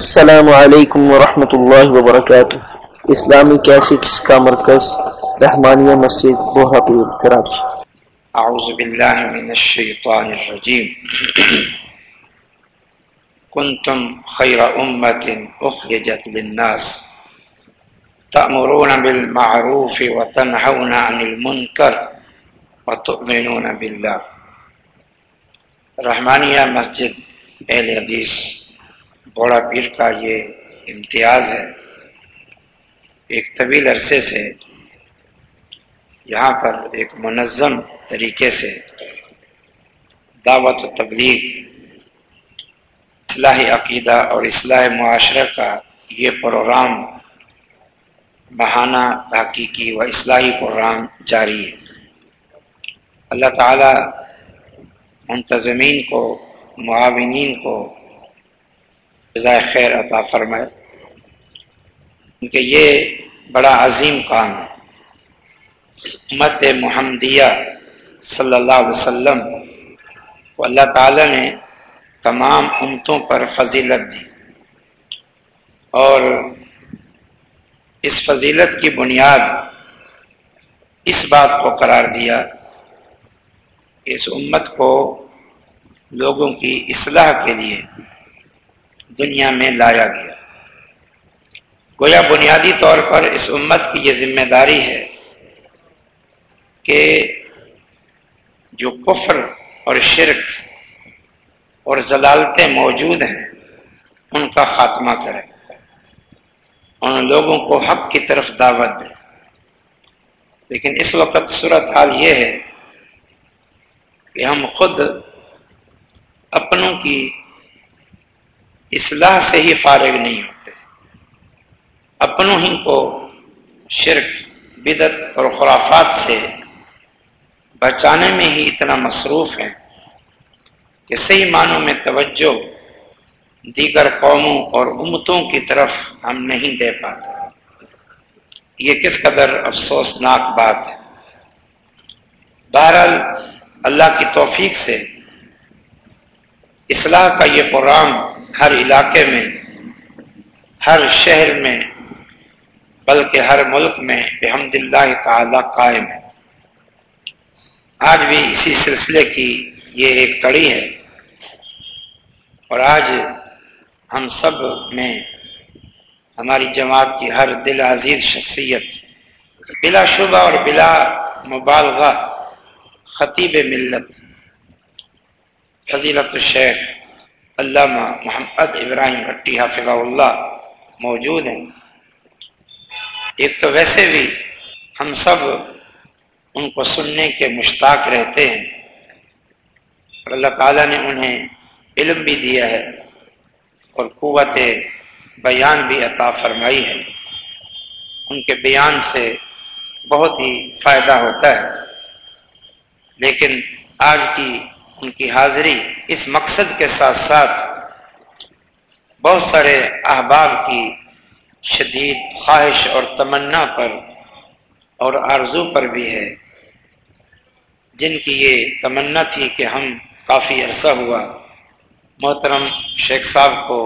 السلام علیکم ورحمۃ اللہ وبرکاتہ۔ اسلامی کیسٹس کا مرکز، رحمانیہ مسجد بہاپور کراچی اعوذ باللہ من الشیطان الرجیم۔ کنتم خیر امت اخرجت للناس۔ تأمرون بالمعروف وتنہون عن المنکر وتؤمنون باللہ۔ رحمانیہ مسجد، اہل حدیث۔ بوڑا پیر کا یہ امتیاز ہے۔ ایک طویل عرصے سے یہاں پر ایک منظم طریقے سے دعوت و تبلیغ اصلاح عقیدہ اور اصلاح معاشرہ کا یہ پروگرام ماہانہ تحقیقی و اصلاحی پروگرام جاری ہے۔ اللہ تعالی منتظمین کو، معاونین کو جزائے خیر عطا فرمائے۔ کیونکہ یہ بڑا عظیم کام ہے۔ امت محمدیہ صلی اللہ علیہ وسلم کو اللہ تعالی نے تمام امتوں پر فضیلت دی۔ اور اس فضیلت کی بنیاد اس بات کو قرار دیا کہ اس امت کو لوگوں کی اصلاح کے لیے دنیا میں لایا گیا۔ گویا بنیادی طور پر اس امت کی یہ ذمہ داری ہے کہ جو کفر اور شرک اور ضلالتیں موجود ہیں، ان کا خاتمہ کرے۔ ان لوگوں کو حق کی طرف دعوت دے۔ لیکن اس وقت صورت حال یہ ہے کہ ہم خود اپنوں کی اصلاح سے ہی فارغ نہیں ہوتے۔ اپنوں ہی کو شرک بدت اور خرافات سے بچانے میں ہی اتنا مصروف ہے کہ صحیح معنوں میں توجہ دیگر قوموں اور امتوں کی طرف ہم نہیں دے پاتے۔ یہ کس قدر افسوسناک بات ہے۔ بہرحال اللہ کی توفیق سے اصلاح کا یہ پروگرام ہر علاقے میں، ہر شہر میں، بلکہ ہر ملک میں بحمد اللہ تعالی قائم ہے۔ آج بھی اسی سلسلے کی یہ ایک کڑی ہے۔ اور آج ہم سب میں ہماری جماعت کی ہر دل عزیز شخصیت بلا شبہ اور بلا مبالغہ خطیب ملت، فضیلت الشیخ علامہ محمد ابراہیم بٹی حافظ اللہ موجود ہیں۔ ایک تو ویسے بھی ہم سب ان کو سننے کے مشتاق رہتے ہیں۔ اور اللہ تعالیٰ نے انہیں علم بھی دیا ہے اور قوت بیان بھی عطا فرمائی ہے۔ ان کے بیان سے بہت ہی فائدہ ہوتا ہے۔ لیکن آج کی ان کی حاضری اس مقصد کے ساتھ ساتھ بہت سارے احباب کی شدید خواہش اور تمنا پر اور آرزو پر بھی ہے۔ جن کی یہ تمنا تھی کہ ہم کافی عرصہ ہوا محترم شیخ صاحب کو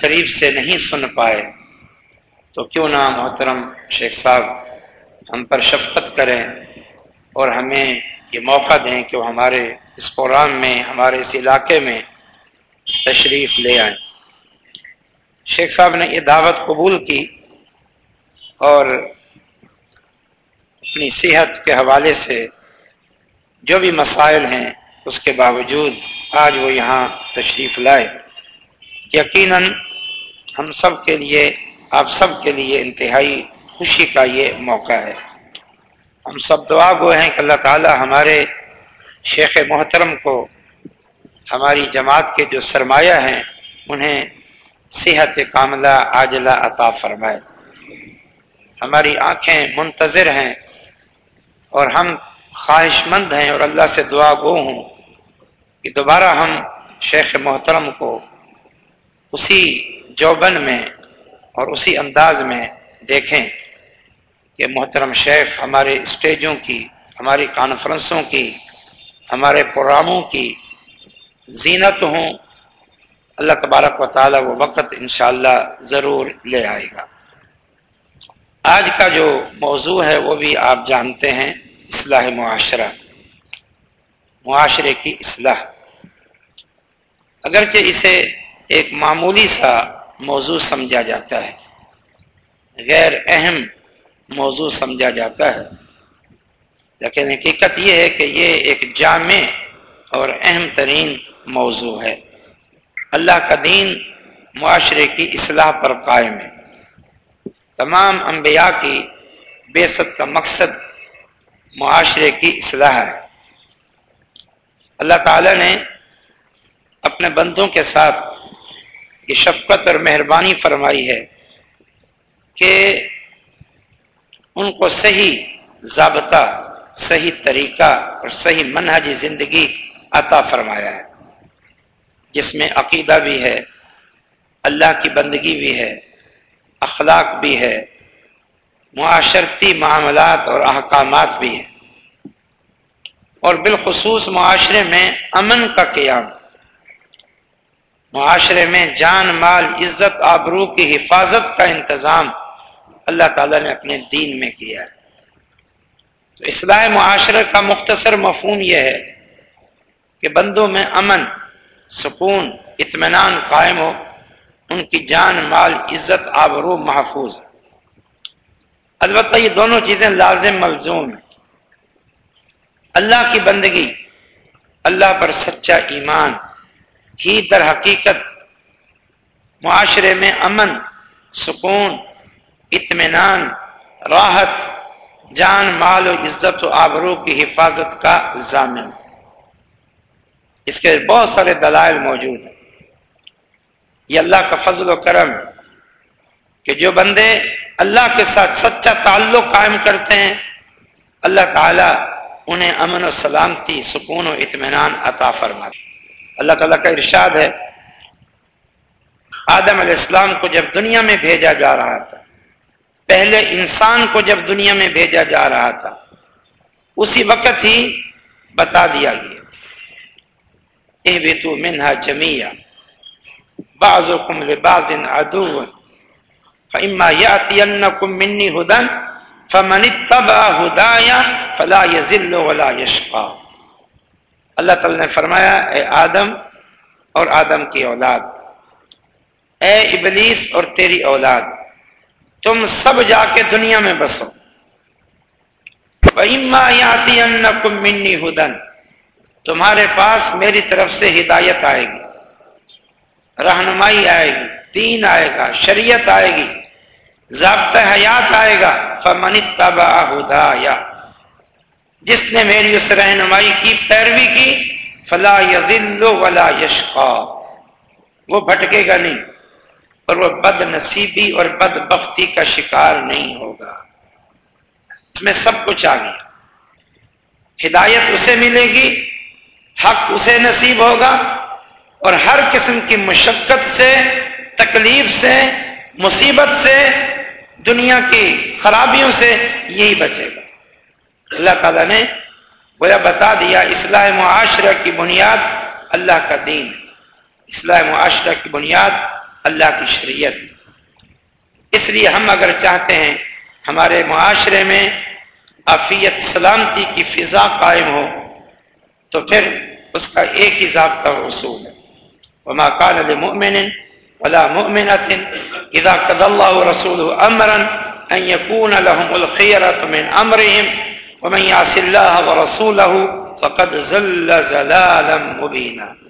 قریب سے نہیں سن پائے، تو کیوں نہ محترم شیخ صاحب ہم پر شفقت کریں اور ہمیں یہ موقع دیں کہ وہ ہمارے اس پروگرام میں، ہمارے اس علاقے میں تشریف لے آئیں۔ شیخ صاحب نے یہ دعوت قبول کی اور اپنی صحت کے حوالے سے جو بھی مسائل ہیں، اس کے باوجود آج وہ یہاں تشریف لائے۔ یقیناً ہم سب کے لیے، آپ سب کے لیے انتہائی خوشی کا یہ موقع ہے۔ ہم سب دعا گو ہیں کہ اللہ تعالی ہمارے شیخ محترم کو ہماری جماعت کے جو سرمایہ ہیں، انہیں صحت کاملہ عاجلہ عطا فرمائے۔ ہماری آنکھیں منتظر ہیں اور ہم خواہش مند ہیں اور اللہ سے دعا گو ہوں کہ دوبارہ ہم شیخ محترم کو اسی جوبن میں اور اسی انداز میں دیکھیں کہ محترم شیخ ہمارے اسٹیجوں کی، ہماری کانفرنسوں کی ہمارے پروگراموں کی زینت ہوں، اللہ تبارک و تعالی وہ وقت انشاءاللہ ضرور لے آئے گا۔ آج کا جو موضوع ہے وہ بھی آپ جانتے ہیں، اصلاح معاشرہ۔ معاشرے کی اصلاح۔ اگرچہ اسے ایک معمولی سا موضوع سمجھا جاتا ہے، غیر اہم موضوع سمجھا جاتا ہے لیکن حقیقت یہ ہے کہ یہ ایک جامع اور اہم ترین موضوع ہے۔ اللہ کا دین معاشرے کی اصلاح پر قائم ہے۔ تمام انبیاء کی بیست کا مقصد معاشرے کی اصلاح ہے۔ اللہ تعالی نے اپنے بندوں کے ساتھ یہ شفقت اور مہربانی فرمائی ہے کہ ان کو صحیح ضابطہ صحیح طریقہ اور صحیح منہجی زندگی عطا فرمایا ہے۔ جس میں عقیدہ بھی ہے، اللہ کی بندگی بھی ہے، اخلاق بھی ہے، معاشرتی معاملات اور احکامات بھی ہیں۔ اور بالخصوص معاشرے میں امن کا قیام، معاشرے میں جان، مال، عزت، آبرو کی حفاظت کا انتظام اللہ تعالیٰ نے اپنے دین میں کیا ہے۔ تو اصلاح معاشرے کا مختصر مفہوم یہ ہے کہ بندوں میں امن، سکون، اطمینان قائم ہو، ان کی جان، مال، عزت، آبرو محفوظ۔ البتہ یہ دونوں چیزیں لازم ملزوم ہیں۔ اللہ کی بندگی، اللہ پر سچا ایمان، ہی در حقیقت معاشرے میں امن، سکون، اطمینان، راحت جان، مال و عزت و آبرو کی حفاظت کا ضامن۔ اس کے بہت سارے دلائل موجود ہیں۔ یہ اللہ کا فضل و کرم کہ جو بندے اللہ کے ساتھ سچا تعلق قائم کرتے ہیں، اللہ تعالی انہیں امن و سلامتی، سکون و اطمینان عطا فرماتے اللہ تعالیٰ کا ارشاد ہے، آدم علیہ السلام کو جب دنیا میں بھیجا جا رہا تھا پہلے انسان کو جب دنیا میں بھیجا جا رہا تھا، اسی وقت ہی بتا دیا گیا۔ اے بے تو منہا جمیا بعض کم لباز ادو فما یاتینکم منی ہدن، فمن اتبع ہدایا فلا یذل ولا یشقا۔ اللہ تعالی نے فرمایا، اے آدم اور آدم کی اولاد، اے ابلیس اور تیری اولاد تم سب جا کے دنیا میں بسو۔ منی ہدن تمہارے پاس میری طرف سے ہدایت آئے گی۔ رہنمائی آئے گی۔ دین آئے گا۔ شریعت آئے گی۔ ضابطہ حیات آئے گا۔ فمن تبا ہدایا جس نے میری اس رہنمائی کی، پیروی کی، فلا یذل ولا یشقا وہ بھٹکے گا نہیں۔ اور وہ بد نصیبی اور بد بختی کا شکار نہیں ہوگا۔ اس میں سب کچھ آ گیا ہدایت اسے ملے گی، حق اسے نصیب ہوگا اور ہر قسم کی مشقت سے، تکلیف سے، مصیبت سے، دنیا کی خرابیوں سے یہی بچے گا۔ اللہ تعالیٰ نے گویا بتا دیا، اصلاح معاشرہ کی بنیاد اللہ کا دین اصلاح معاشرہ کی بنیاد اللہ کی شریعت۔ اس لیے ہم اگر چاہتے ہیں ہمارے معاشرے میں عفیت سلامتی کی فضا قائم ہو، تو پھر اس کا ایک ہی ضابطہ اصول ہے۔ وما كان لمؤمن ولا مؤمنة اذا قضى الله ورسوله امرا ان يكون لهم الخيرة من امرهم ومن يعص الله ورسوله فقد زل زلالا مبينا۔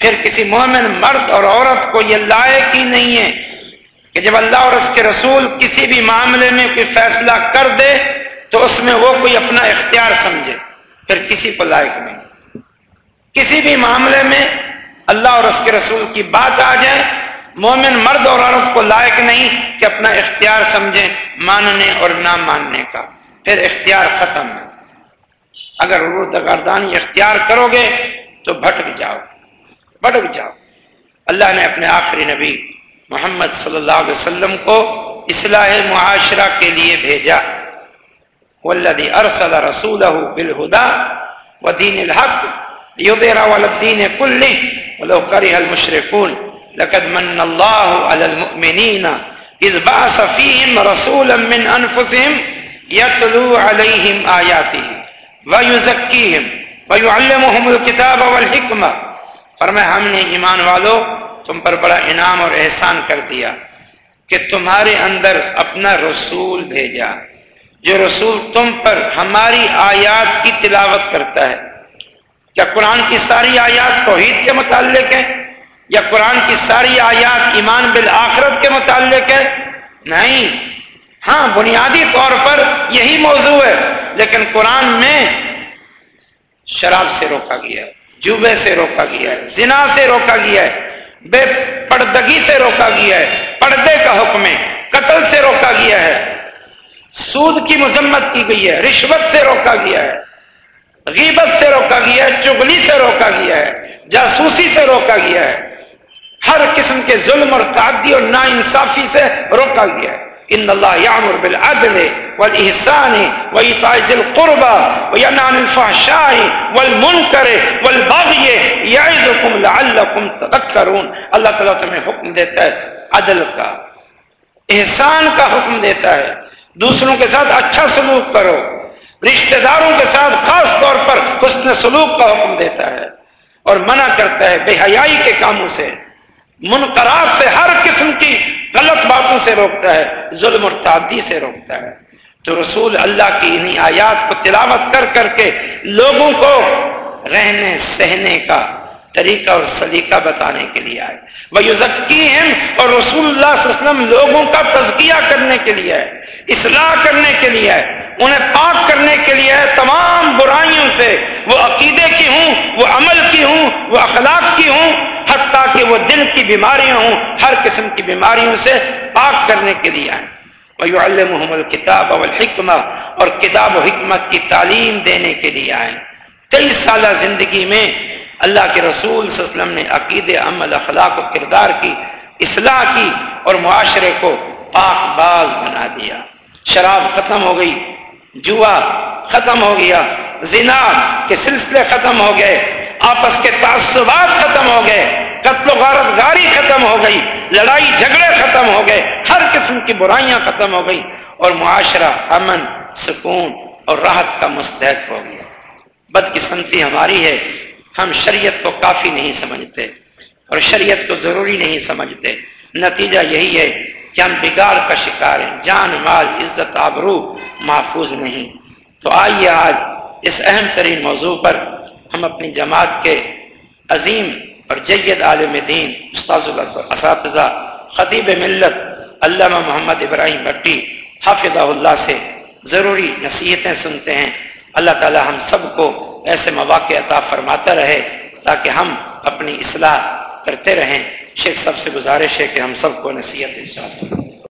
پھر کسی مومن مرد اور عورت کو یہ لائق ہی نہیں ہے کہ جب اللہ اور اس کے رسول کسی بھی معاملے میں کوئی فیصلہ کر دے تو اس میں وہ کوئی اپنا اختیار سمجھے، پھر کسی کو لائق نہیں۔ کسی بھی معاملے میں اللہ اور اس کے رسول کی بات آ جائے، مومن مرد اور عورت کو لائق نہیں کہ اپنا اختیار سمجھے ماننے اور نہ ماننے کا۔ پھر اختیار ختم ہے۔ اگر گردانی اختیار کرو گے تو بھٹک جاؤ۔ بھٹک جاؤ۔ اللہ نے اپنے آخری نبی محمد صلی اللہ علیہ وسلم کو اصلاح معاشرہ کے لیے بھیجا۔ والذی ارسل رسولہ بالہدا ودین الحق یظہر علی الدین کلہ ولو کرہ المشرکون۔ لقد من الله على المؤمنين اذ بعث فيهم رسولا من انفسهم يتلو عليهم آياته ويزكيهم ويعلمهم الكتاب والحكمة فرمایا ہم نے ایمان والو، تم پر بڑا انعام اور احسان کر دیا کہ تمہارے اندر اپنا رسول بھیجا۔ جو رسول تم پر ہماری آیات کی تلاوت کرتا ہے۔ کیا قرآن کی ساری آیات توحید کے متعلق ہیں؟ یا قرآن کی ساری آیات ایمان بالآخرت کے متعلق ہے نہیں۔ ہاں بنیادی طور پر یہی موضوع ہے، لیکن قرآن میں شراب سے روکا گیا۔ ہے جوبے سے روکا گیا ہے، زنا سے روکا گیا ہے، بے پردگی سے روکا گیا ہے، پردے کا حکم ہے، قتل سے روکا گیا ہے۔ سود کی مذمت کی گئی ہے، رشوت سے روکا گیا ہے۔ غیبت سے روکا گیا ہے، چگلی سے روکا گیا ہے، جاسوسی سے روکا گیا ہے۔ ہر قسم کے ظلم اور تعدی اور نا انصافی سے روکا گیا ہے۔ ان اللہ یامر بالعدل والاحسان وایتاء ذی القربى وینهى عن الفحشاء والمنکر والبغي یعظکم لعلکم تذکرون اللہ تعالیٰ تمہیں حکم دیتا ہے عدل کا، احسان کا حکم دیتا ہے، دوسروں کے ساتھ اچھا سلوک کرو، رشتہ داروں کے ساتھ خاص طور پر حسن سلوک کا حکم دیتا ہے اور منع کرتا ہے بے حیائی کے کاموں سے، منقرات سے، ہر قسم کی غلط باتوں سے روکتا ہے، ظلم اور تعدی سے روکتا ہے۔ تو رسول اللہ کی انہیں آیات کو تلاوت کر کر کے لوگوں کو رہنے سہنے کا طریقہ اور سلیقہ بتانے کے لیے آئے۔ وہ اور رسول اللہ صلی اللہ علیہ وسلم لوگوں کا تزکیہ کرنے کے لیے آئے، اصلاح کرنے کے لیے آئے، انہیں پاک کرنے کے لیے آئے۔ تمام برائیوں سے وہ عقیدے کی ہوں، وہ عمل کی ہوں، وہ اخلاق کی ہوں، حتیٰ کہ وہ دل کی بیماریاں ہوں، ہر قسم کی بیماریوں سے پاک کرنے کے لیے آئے۔ محمد کتاب الحکمہ اور کتاب و حکمت کی تعلیم دینے کے لیے آئے کئی سالہ زندگی میں اللہ کے رسول صلی اللہ علیہ وسلم نے عقید عمل اخلاق و کردار کی، اصلاح کی اور معاشرے کو پاک باز بنا دیا۔ شراب ختم ہو گئی، جوا ختم ہو گیا، زنا کے سلسلے ختم ہو گئے، آپس کے تعصبات ختم ہو گئے۔ غارت گاری ختم ہو گئی، لڑائی، جھگڑے ختم ہو گئے، ہر قسم کی برائیاں ختم ہو گئی اور معاشرہ امن، سکون اور راحت کا مستحق ہو گیا۔ بدقسمتی ہماری ہے، ہم شریعت کو کافی نہیں سمجھتے اور شریعت کو ضروری نہیں سمجھتے۔ نتیجہ یہی ہے کہ ہم بگاڑ کا شکار ہیں، جان، مال، عزت، آبرو محفوظ نہیں۔ تو آئیے آج اس اہم ترین موضوع پر ہم اپنی جماعت کے عظیم اور جید عالم دین استاذ اساتذہ خطیب ملت علامہ محمد ابراہیم بھٹی حافظ اللہ سے ضروری نصیحتیں سنتے ہیں۔ اللہ تعالی ہم سب کو ایسے مواقع عطا فرماتا رہے تاکہ ہم اپنی اصلاح کرتے رہیں۔ شیخ صاحب سے گزارش ہے کہ ہم سب کو نصیحت